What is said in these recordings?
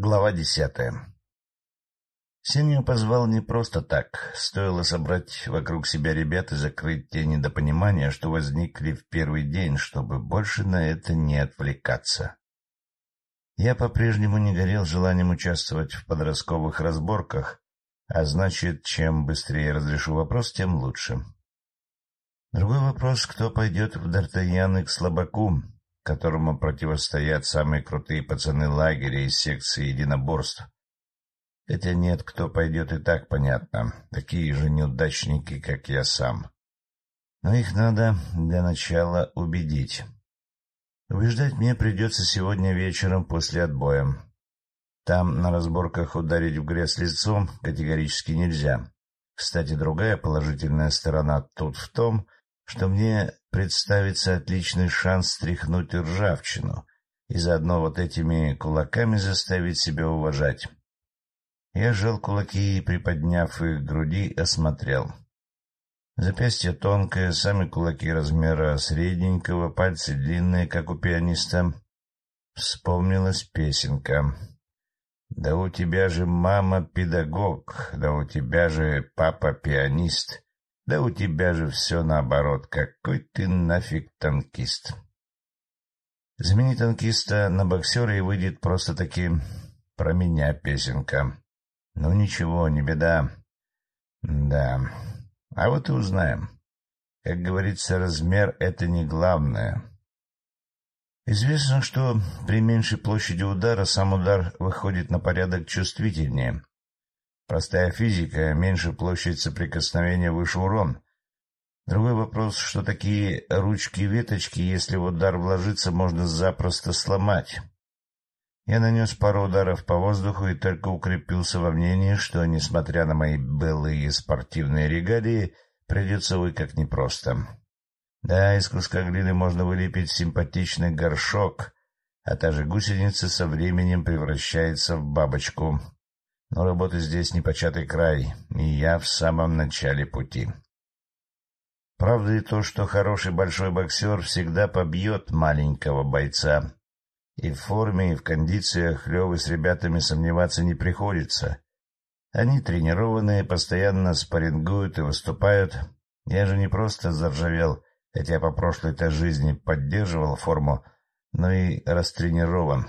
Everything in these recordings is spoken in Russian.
Глава десятая Семью позвал не просто так. Стоило собрать вокруг себя ребят и закрыть те недопонимания, что возникли в первый день, чтобы больше на это не отвлекаться. Я по-прежнему не горел желанием участвовать в подростковых разборках, а значит, чем быстрее разрешу вопрос, тем лучше. Другой вопрос, кто пойдет в Д'Артаньян и к слабаку, которому противостоят самые крутые пацаны лагеря из секции единоборств. Хотя нет, кто пойдет и так понятно, такие же неудачники, как я сам. Но их надо для начала убедить. Убеждать мне придется сегодня вечером после отбоя. Там на разборках ударить в грязь лицом категорически нельзя. Кстати, другая положительная сторона тут в том, что мне представится отличный шанс стряхнуть ржавчину и заодно вот этими кулаками заставить себя уважать. Я сжал кулаки и, приподняв их к груди, осмотрел. Запястье тонкое, сами кулаки размера средненького, пальцы длинные, как у пианиста. Вспомнилась песенка. «Да у тебя же мама педагог, да у тебя же папа пианист». Да у тебя же все наоборот. Какой ты нафиг танкист. Замени танкиста на боксера и выйдет просто-таки про меня песенка. Ну ничего, не беда. Да. А вот и узнаем. Как говорится, размер — это не главное. Известно, что при меньшей площади удара сам удар выходит на порядок чувствительнее, Простая физика, меньше площадь соприкосновения, выше урон. Другой вопрос, что такие ручки-веточки, если в удар вложиться, можно запросто сломать. Я нанес пару ударов по воздуху и только укрепился во мнении, что, несмотря на мои былые спортивные регалии, придется вы как непросто. Да, из куска глины можно вылепить симпатичный горшок, а та же гусеница со временем превращается в бабочку — но работы здесь непочатый край, и я в самом начале пути. Правда и то, что хороший большой боксер всегда побьет маленького бойца. И в форме, и в кондициях Левы с ребятами сомневаться не приходится. Они тренированные, постоянно спаррингуют и выступают. Я же не просто заржавел, хотя по прошлой-то жизни поддерживал форму, но и растренирован.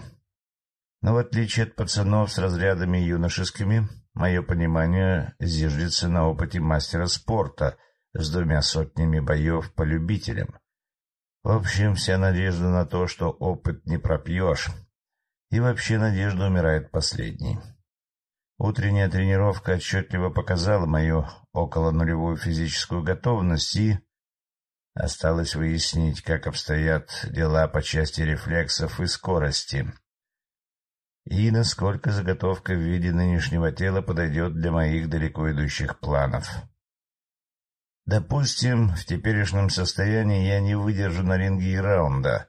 Но в отличие от пацанов с разрядами юношескими, мое понимание зиждется на опыте мастера спорта с двумя сотнями боев по любителям. В общем, вся надежда на то, что опыт не пропьешь. И вообще надежда умирает последней. Утренняя тренировка отчетливо показала мою около нулевую физическую готовность и... Осталось выяснить, как обстоят дела по части рефлексов и скорости и насколько заготовка в виде нынешнего тела подойдет для моих далеко идущих планов. Допустим, в теперешнем состоянии я не выдержу на ринге и раунда.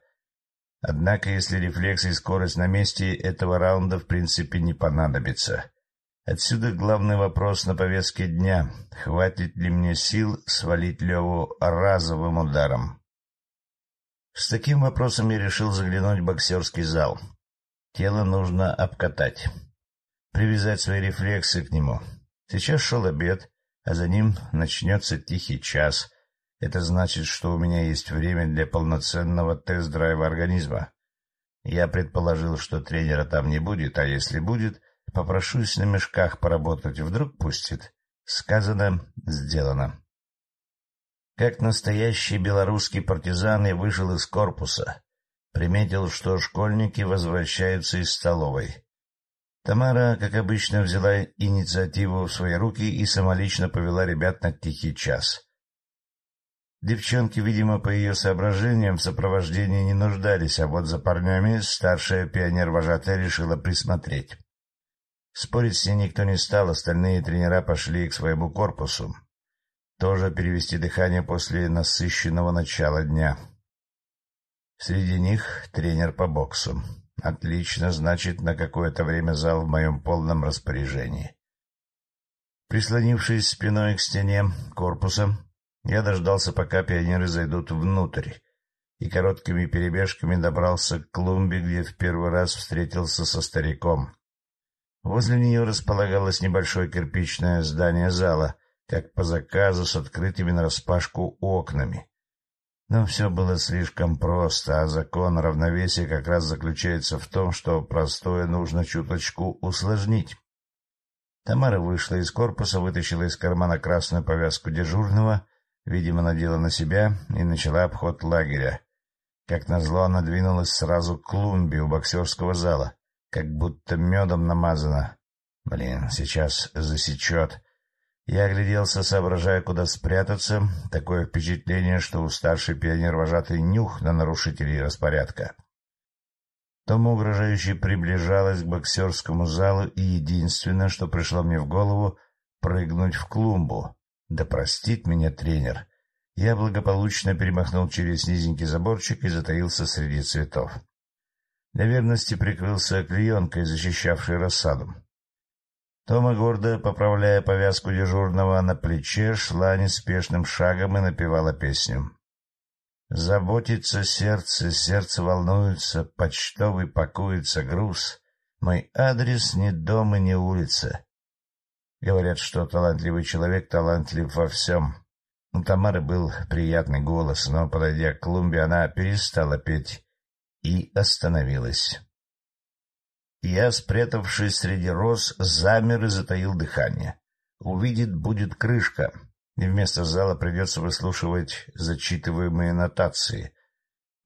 Однако, если рефлексы и скорость на месте, этого раунда в принципе не понадобится. Отсюда главный вопрос на повестке дня — хватит ли мне сил свалить Леву разовым ударом? С таким вопросом я решил заглянуть в боксерский зал — Тело нужно обкатать, привязать свои рефлексы к нему. Сейчас шел обед, а за ним начнется тихий час. Это значит, что у меня есть время для полноценного тест-драйва организма. Я предположил, что тренера там не будет, а если будет, попрошусь на мешках поработать, вдруг пустит. Сказано, сделано. Как настоящий белорусский партизан я вышел из корпуса. Приметил, что школьники возвращаются из столовой. Тамара, как обычно, взяла инициативу в свои руки и самолично повела ребят на тихий час. Девчонки, видимо, по ее соображениям, в сопровождении не нуждались, а вот за парнями старшая пионер-вожатая решила присмотреть. Спорить с ней никто не стал, остальные тренера пошли к своему корпусу. Тоже перевести дыхание после насыщенного начала дня. Среди них тренер по боксу. Отлично, значит, на какое-то время зал в моем полном распоряжении. Прислонившись спиной к стене корпуса, я дождался, пока пионеры зайдут внутрь, и короткими перебежками добрался к клумбе, где в первый раз встретился со стариком. Возле нее располагалось небольшое кирпичное здание зала, как по заказу с открытыми нараспашку окнами. Но все было слишком просто, а закон равновесия как раз заключается в том, что простое нужно чуточку усложнить. Тамара вышла из корпуса, вытащила из кармана красную повязку дежурного, видимо, надела на себя и начала обход лагеря. Как назло, она двинулась сразу к клумбе у боксерского зала, как будто медом намазана. Блин, сейчас засечет. Я огляделся, соображая, куда спрятаться. Такое впечатление, что у старшей пионер-вожатый нюх на нарушителей распорядка. Тома угрожающе приближалась к боксерскому залу, и единственное, что пришло мне в голову — прыгнуть в клумбу. Да простит меня тренер. Я благополучно перемахнул через низенький заборчик и затаился среди цветов. Для верности прикрылся клеенкой, защищавшей рассаду. Тома, гордо поправляя повязку дежурного на плече, шла неспешным шагом и напевала песню. Заботится сердце, сердце волнуется, почтовый пакуется груз. Мой адрес не дом и не улица. Говорят, что талантливый человек талантлив во всем. У Тамары был приятный голос, но, подойдя к клумбе, она перестала петь и остановилась. Я, спрятавшись среди роз, замер и затаил дыхание. Увидит будет крышка, и вместо зала придется выслушивать зачитываемые нотации.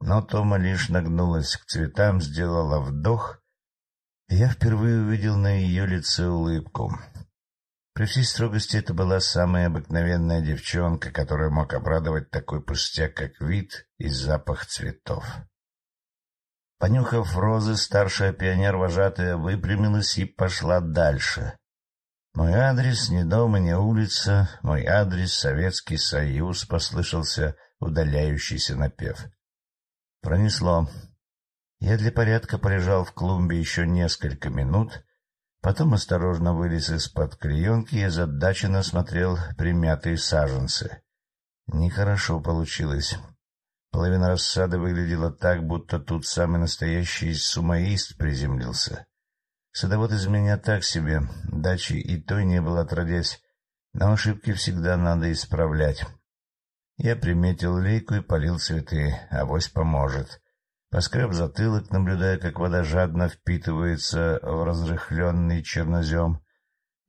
Но Тома лишь нагнулась к цветам, сделала вдох, и я впервые увидел на ее лице улыбку. При всей строгости это была самая обыкновенная девчонка, которая мог обрадовать такой пустяк, как вид и запах цветов. Понюхав розы, старшая пионер-вожатая выпрямилась и пошла дальше. «Мой адрес не дом и не улица, мой адрес — Советский Союз», — послышался удаляющийся напев. Пронесло. Я для порядка полежал в клумбе еще несколько минут, потом осторожно вылез из-под клеенки и озадаченно смотрел примятые саженцы. Нехорошо получилось. Половина рассады выглядела так, будто тут самый настоящий сумаист приземлился. Садовод из меня так себе, дачи и той не было отродясь, но ошибки всегда надо исправлять. Я приметил лейку и полил цветы, авось поможет. Поскреб затылок, наблюдая, как вода жадно впитывается в разрыхленный чернозем.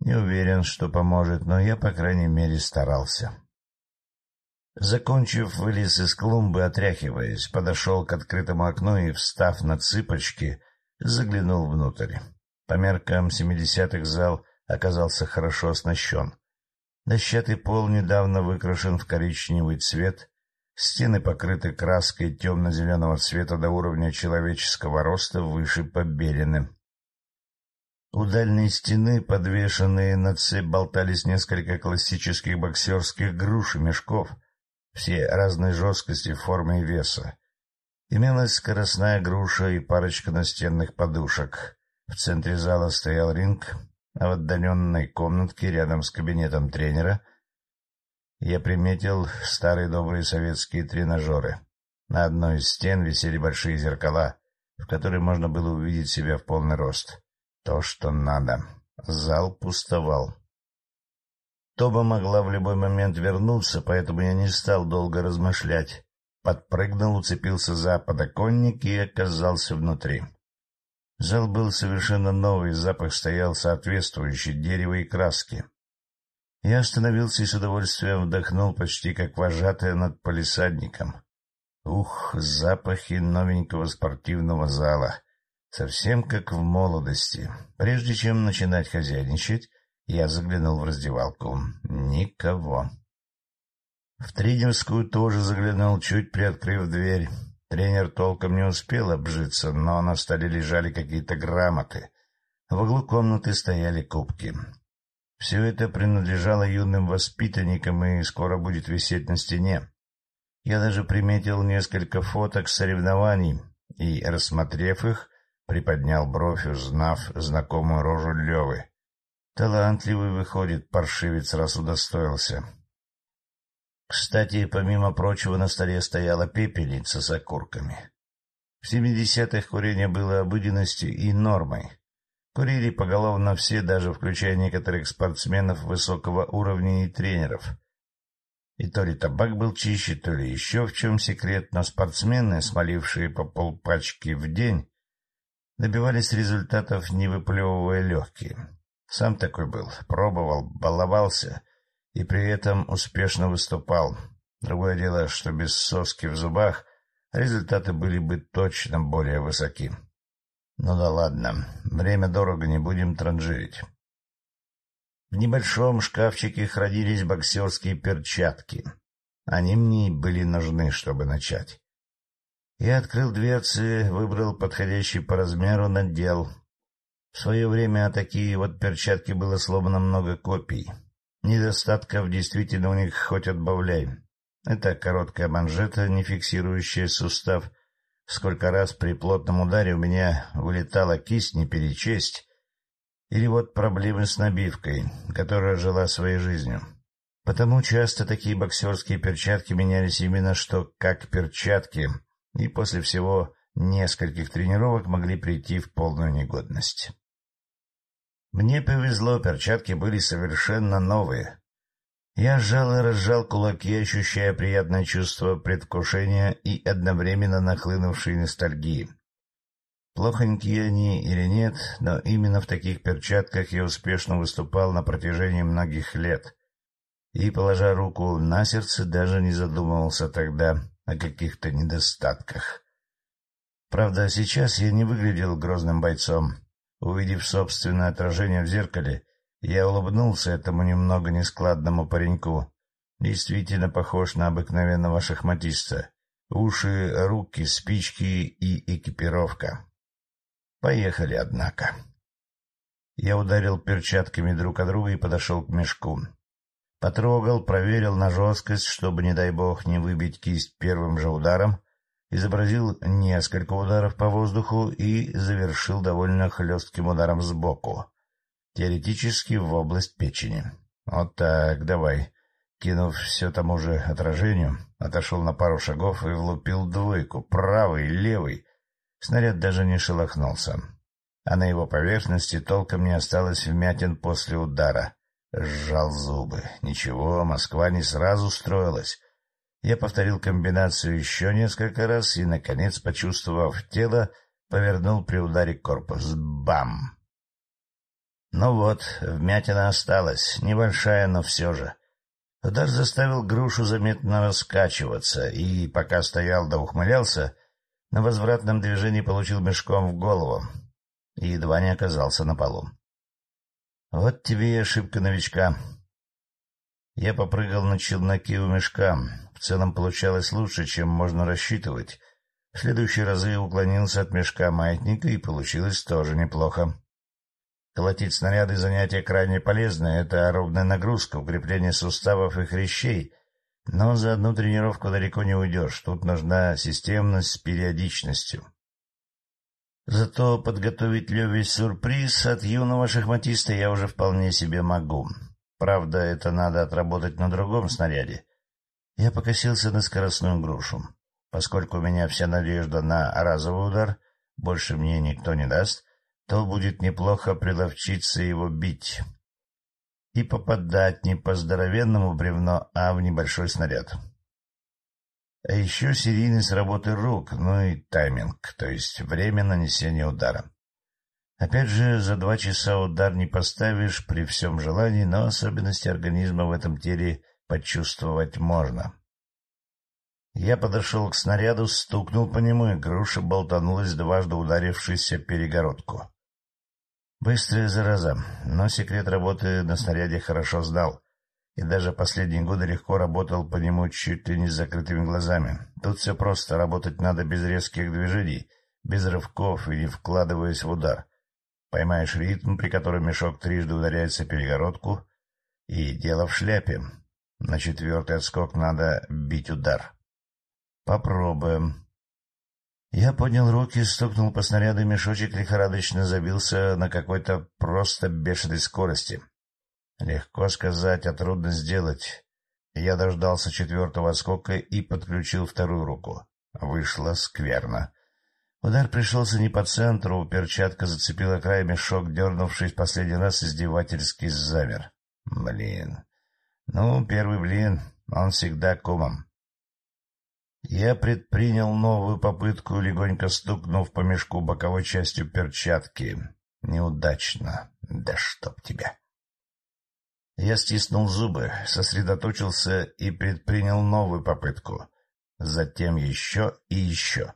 Не уверен, что поможет, но я, по крайней мере, старался. Закончив, вылез из клумбы, отряхиваясь, подошел к открытому окну и, встав на цыпочки, заглянул внутрь. По меркам семидесятых зал оказался хорошо оснащен. Дощатый пол недавно выкрашен в коричневый цвет, стены покрыты краской темно-зеленого цвета до уровня человеческого роста, выше побелены. У дальней стены, подвешенные на цепь, болтались несколько классических боксерских груш и мешков, все разной жесткости, формы и веса. Имелась скоростная груша и парочка настенных подушек. В центре зала стоял ринг, а в отдаленной комнатке рядом с кабинетом тренера я приметил старые добрые советские тренажеры. На одной из стен висели большие зеркала, в которые можно было увидеть себя в полный рост. То, что надо. Зал пустовал. Тоба могла в любой момент вернуться, поэтому я не стал долго размышлять. Подпрыгнул, уцепился за подоконник и оказался внутри. Зал был совершенно новый, запах стоял соответствующий, дерево и краски. Я остановился и с удовольствием вдохнул почти как вожатая над полисадником. Ух, запахи новенького спортивного зала. Совсем как в молодости. Прежде чем начинать хозяйничать, я заглянул в раздевалку. Никого. В тренерскую тоже заглянул, чуть приоткрыв дверь. Тренер толком не успел обжиться, но на столе лежали какие-то грамоты. В углу комнаты стояли кубки. Все это принадлежало юным воспитанникам и скоро будет висеть на стене. Я даже приметил несколько фоток соревнований и, рассмотрев их, приподнял бровь, узнав знакомую рожу Левы. Талантливый выходит, паршивец, раз удостоился. Кстати, помимо прочего, на столе стояла пепельница с окурками. В семидесятых курение было обыденностью и нормой. Курили поголовно все, даже включая некоторых спортсменов высокого уровня и тренеров. И то ли табак был чище, то ли еще в чем секрет, но спортсмены, смолившие по полпачки в день, добивались результатов, не выплевывая легкие. Сам такой был, пробовал, баловался и при этом успешно выступал. Другое дело, что без соски в зубах результаты были бы точно более высоки. Ну да ладно, время дорого, не будем транжирить. В небольшом шкафчике хранились боксерские перчатки. Они мне были нужны, чтобы начать. Я открыл дверцы, выбрал подходящий по размеру, надел. В свое время такие вот перчатки было сломано много копий. Недостатков действительно у них хоть отбавляй. Это короткая манжета, не фиксирующая сустав. Сколько раз при плотном ударе у меня вылетала кисть не перечесть. Или вот проблемы с набивкой, которая жила своей жизнью. Потому часто такие боксерские перчатки менялись именно что как перчатки, и после всего нескольких тренировок могли прийти в полную негодность. Мне повезло, перчатки были совершенно новые, я сжал и разжал кулаки, ощущая приятное чувство предвкушения и одновременно нахлынувшей ностальгии. Плохонькие они или нет, но именно в таких перчатках я успешно выступал на протяжении многих лет. И, положа руку на сердце, даже не задумывался тогда о каких-то недостатках. Правда, сейчас я не выглядел грозным бойцом. Увидев собственное отражение в зеркале, я улыбнулся этому немного нескладному пареньку. Действительно похож на обыкновенного шахматиста. Уши, руки, спички и экипировка. Поехали, однако. Я ударил перчатками друг от друга и подошел к мешку. Потрогал, проверил на жесткость, чтобы, не дай бог, не выбить кисть первым же ударом, изобразил несколько ударов по воздуху и завершил довольно хлестким ударом сбоку. Теоретически в область печени. Вот так, давай. Кинув все тому же отражению, отошел на пару шагов и влупил двойку, правый, левый. Снаряд даже не шелохнулся. А на его поверхности толком не осталось вмятин после удара. Сжал зубы. Ничего, Москва не сразу строилась. Я повторил комбинацию еще несколько раз и, наконец, почувствовав тело, повернул при ударе корпус. Бам! Ну вот, вмятина осталась, небольшая, но все же. Удар заставил грушу заметно раскачиваться, и, пока стоял да ухмылялся, на возвратном движении получил мешком в голову и едва не оказался на полу. Вот тебе и ошибка новичка. Я попрыгал на челноке у мешка. В целом получалось лучше, чем можно рассчитывать. В следующие разы уклонился от мешка маятника, и получилось тоже неплохо. Колотить снаряды — занятие крайне полезное, это ровная нагрузка, укрепление суставов и хрящей, но за одну тренировку далеко не уйдешь, тут нужна системность с периодичностью. Зато подготовить Леве сюрприз от юного шахматиста я уже вполне себе могу. Правда, это надо отработать на другом снаряде. Я покосился на скоростную грушу. Поскольку у меня вся надежда на разовый удар, больше мне никто не даст, то будет неплохо приловчиться его бить и попадать не по здоровенному бревну, а в небольшой снаряд. А еще серийность работы рук, ну и тайминг, то есть время нанесения удара. Опять же, за два часа удар не поставишь при всем желании, но особенности организма в этом теле почувствовать можно. Я подошел к снаряду, стукнул по нему, и груша болтанулась, дважды ударившись перегородку. Быстрая зараза, но секрет работы на снаряде хорошо знал, и даже последние годы легко работал по нему чуть ли не с закрытыми глазами. Тут все просто, работать надо без резких движений, без рывков и не вкладываясь в удар. Поймаешь ритм, при котором мешок трижды ударяется в перегородку, и дело в шляпе. На четвертый отскок надо бить удар. Попробуем. Я поднял руки, стукнул по снаряду, и мешочек лихорадочно забился на какой-то просто бешеной скорости. Легко сказать, а трудно сделать. Я дождался четвертого отскока и подключил вторую руку. Вышло скверно. Удар пришелся не по центру, перчатка зацепила край мешок, дернувшись последний раз издевательски замер. Блин. Ну, первый блин, он всегда комом. Я предпринял новую попытку, легонько стукнув по мешку боковой частью перчатки. Неудачно. Да чтоб тебя. Я стиснул зубы, сосредоточился и предпринял новую попытку. Затем еще и еще.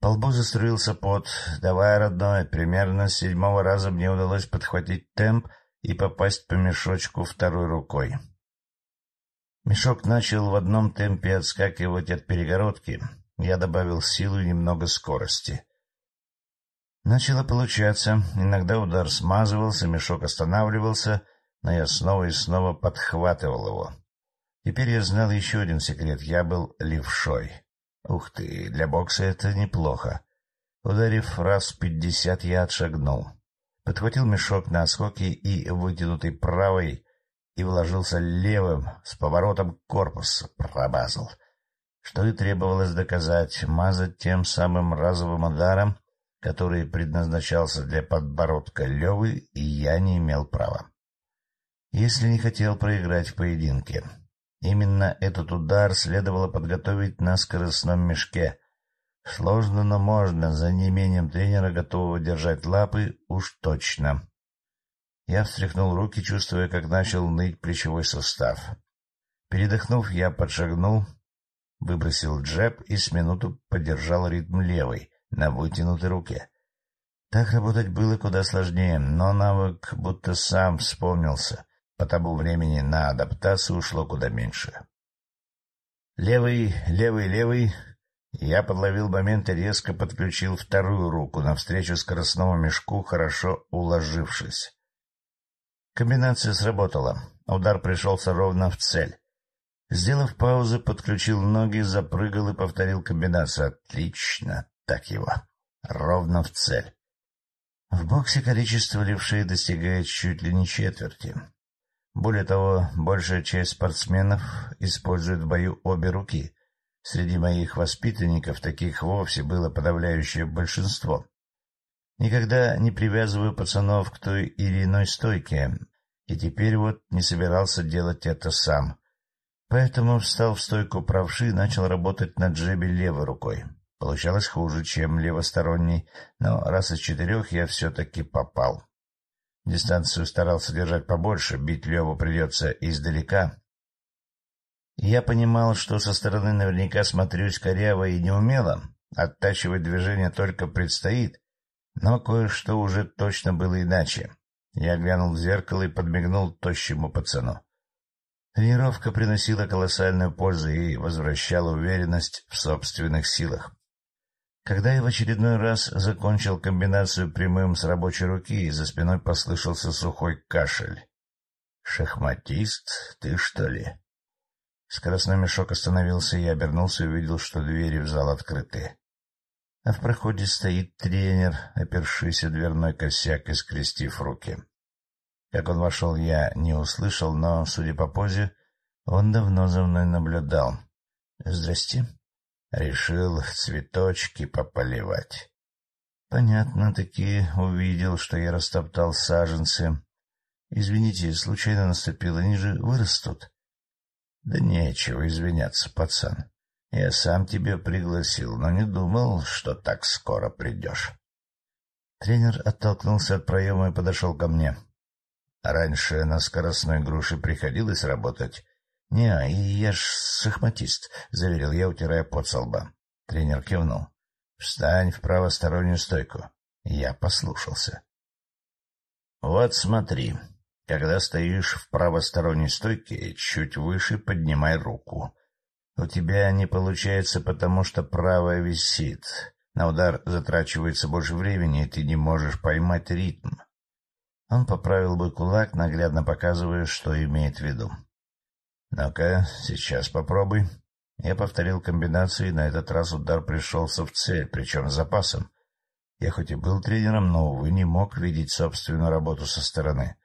По лбу заструился пот. Давай, родной, примерно с седьмого раза мне удалось подхватить темп и попасть по мешочку второй рукой. Мешок начал в одном темпе отскакивать от перегородки. Я добавил силу и немного скорости. Начало получаться. Иногда удар смазывался, мешок останавливался, но я снова и снова подхватывал его. Теперь я знал еще один секрет. Я был левшой. Ух ты, для бокса это неплохо. Ударив раз пятьдесят, я отшагнул. Подхватил мешок на отскоке и, вытянутый правой, и вложился левым с поворотом корпуса. Пробазал. Что и требовалось доказать, мазать тем самым разовым ударом, который предназначался для подбородка Левы, и я не имел права. Если не хотел проиграть в поединке. Именно этот удар следовало подготовить на скоростном мешке. Сложно, но можно, за неимением тренера, готового держать лапы, уж точно. Я встряхнул руки, чувствуя, как начал ныть плечевой сустав. Передохнув, я подшагнул, выбросил джеб и с минуту подержал ритм левой, на вытянутой руке. Так работать было куда сложнее, но навык будто сам вспомнился — по тому времени на адаптацию ушло куда меньше. Левый, левый, левый. Я подловил момент и резко подключил вторую руку навстречу скоростному мешку, хорошо уложившись. Комбинация сработала. Удар пришелся ровно в цель. Сделав паузу, подключил ноги, запрыгал и повторил комбинацию. Отлично. Так его. Ровно в цель. В боксе количество левшей достигает чуть ли не четверти. Более того, большая часть спортсменов использует в бою обе руки. Среди моих воспитанников таких вовсе было подавляющее большинство. Никогда не привязываю пацанов к той или иной стойке, и теперь вот не собирался делать это сам. Поэтому встал в стойку правши и начал работать на джебе левой рукой. Получалось хуже, чем левосторонний, но раз из четырех я все-таки попал. Дистанцию старался держать побольше, бить Леву придется издалека. Я понимал, что со стороны наверняка смотрюсь коряво и неумело, оттачивать движение только предстоит, но кое-что уже точно было иначе. Я глянул в зеркало и подмигнул тощему пацану. Тренировка приносила колоссальную пользу и возвращала уверенность в собственных силах. Когда я в очередной раз закончил комбинацию прямым с рабочей руки, за спиной послышался сухой кашель. — Шахматист, ты что ли? Скоростной мешок остановился, и я обернулся и увидел, что двери в зал открыты. А в проходе стоит тренер, опершийся дверной косяк и скрестив руки. Как он вошел, я не услышал, но, судя по позе, он давно за мной наблюдал. — Здрасте. Решил цветочки пополивать. Понятно-таки увидел, что я растоптал саженцы. Извините, случайно наступил, они же вырастут. Да нечего извиняться, пацан. Я сам тебя пригласил, но не думал, что так скоро придешь. Тренер оттолкнулся от проема и подошел ко мне. Раньше на скоростной груше приходилось работать, — Не, я ж шахматист, — заверил я, утирая пот со лба. Тренер кивнул. — Встань в правостороннюю стойку. Я послушался. — Вот смотри. Когда стоишь в правосторонней стойке, чуть выше поднимай руку. У тебя не получается, потому что правая висит. На удар затрачивается больше времени, и ты не можешь поймать ритм. Он поправил бы кулак, наглядно показывая, что имеет в виду. Ну-ка, сейчас попробуй. Я повторил комбинацию, и на этот раз удар пришелся в цель, причем с запасом. Я хоть и был тренером, но, увы, не мог видеть собственную работу со стороны.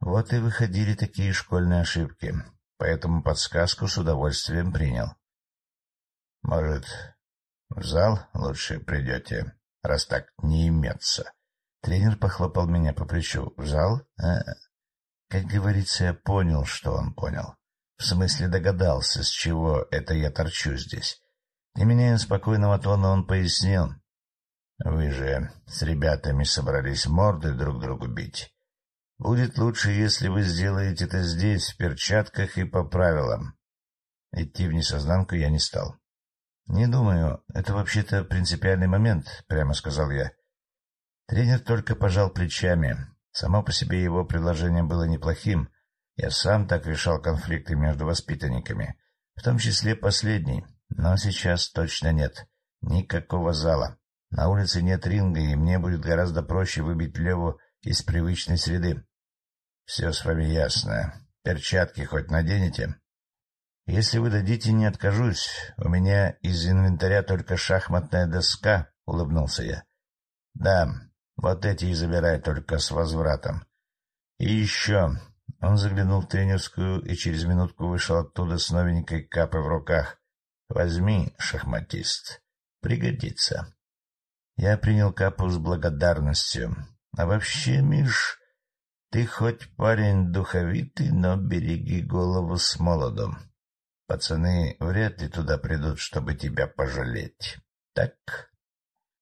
Вот и выходили такие школьные ошибки, поэтому подсказку с удовольствием принял. — Может, в зал лучше придете? раз так не имется. Тренер похлопал меня по плечу. В зал? А, как говорится, я понял, что он понял. В смысле догадался, с чего это я торчу здесь. Не меняя спокойного тона, он пояснил. Вы же с ребятами собрались морды друг другу бить. Будет лучше, если вы сделаете это здесь, в перчатках и по правилам. Идти в несознанку я не стал. — Не думаю, это вообще-то принципиальный момент, — прямо сказал я. Тренер только пожал плечами. Само по себе его предложение было неплохим. Я сам так решал конфликты между воспитанниками, в том числе последний. Но сейчас точно нет. Никакого зала. На улице нет ринга, и мне будет гораздо проще выбить Леву из привычной среды. — Все с вами ясно. Перчатки хоть наденете? — Если вы дадите, не откажусь. У меня из инвентаря только шахматная доска, — улыбнулся я. — Да, вот эти и забирай только с возвратом. И еще... Он заглянул в тренерскую и через минутку вышел оттуда с новенькой капой в руках. — Возьми, шахматист. Пригодится. Я принял капу с благодарностью. А вообще, Миш, ты хоть парень духовитый, но береги голову с молодом. Пацаны вряд ли туда придут, чтобы тебя пожалеть. Так?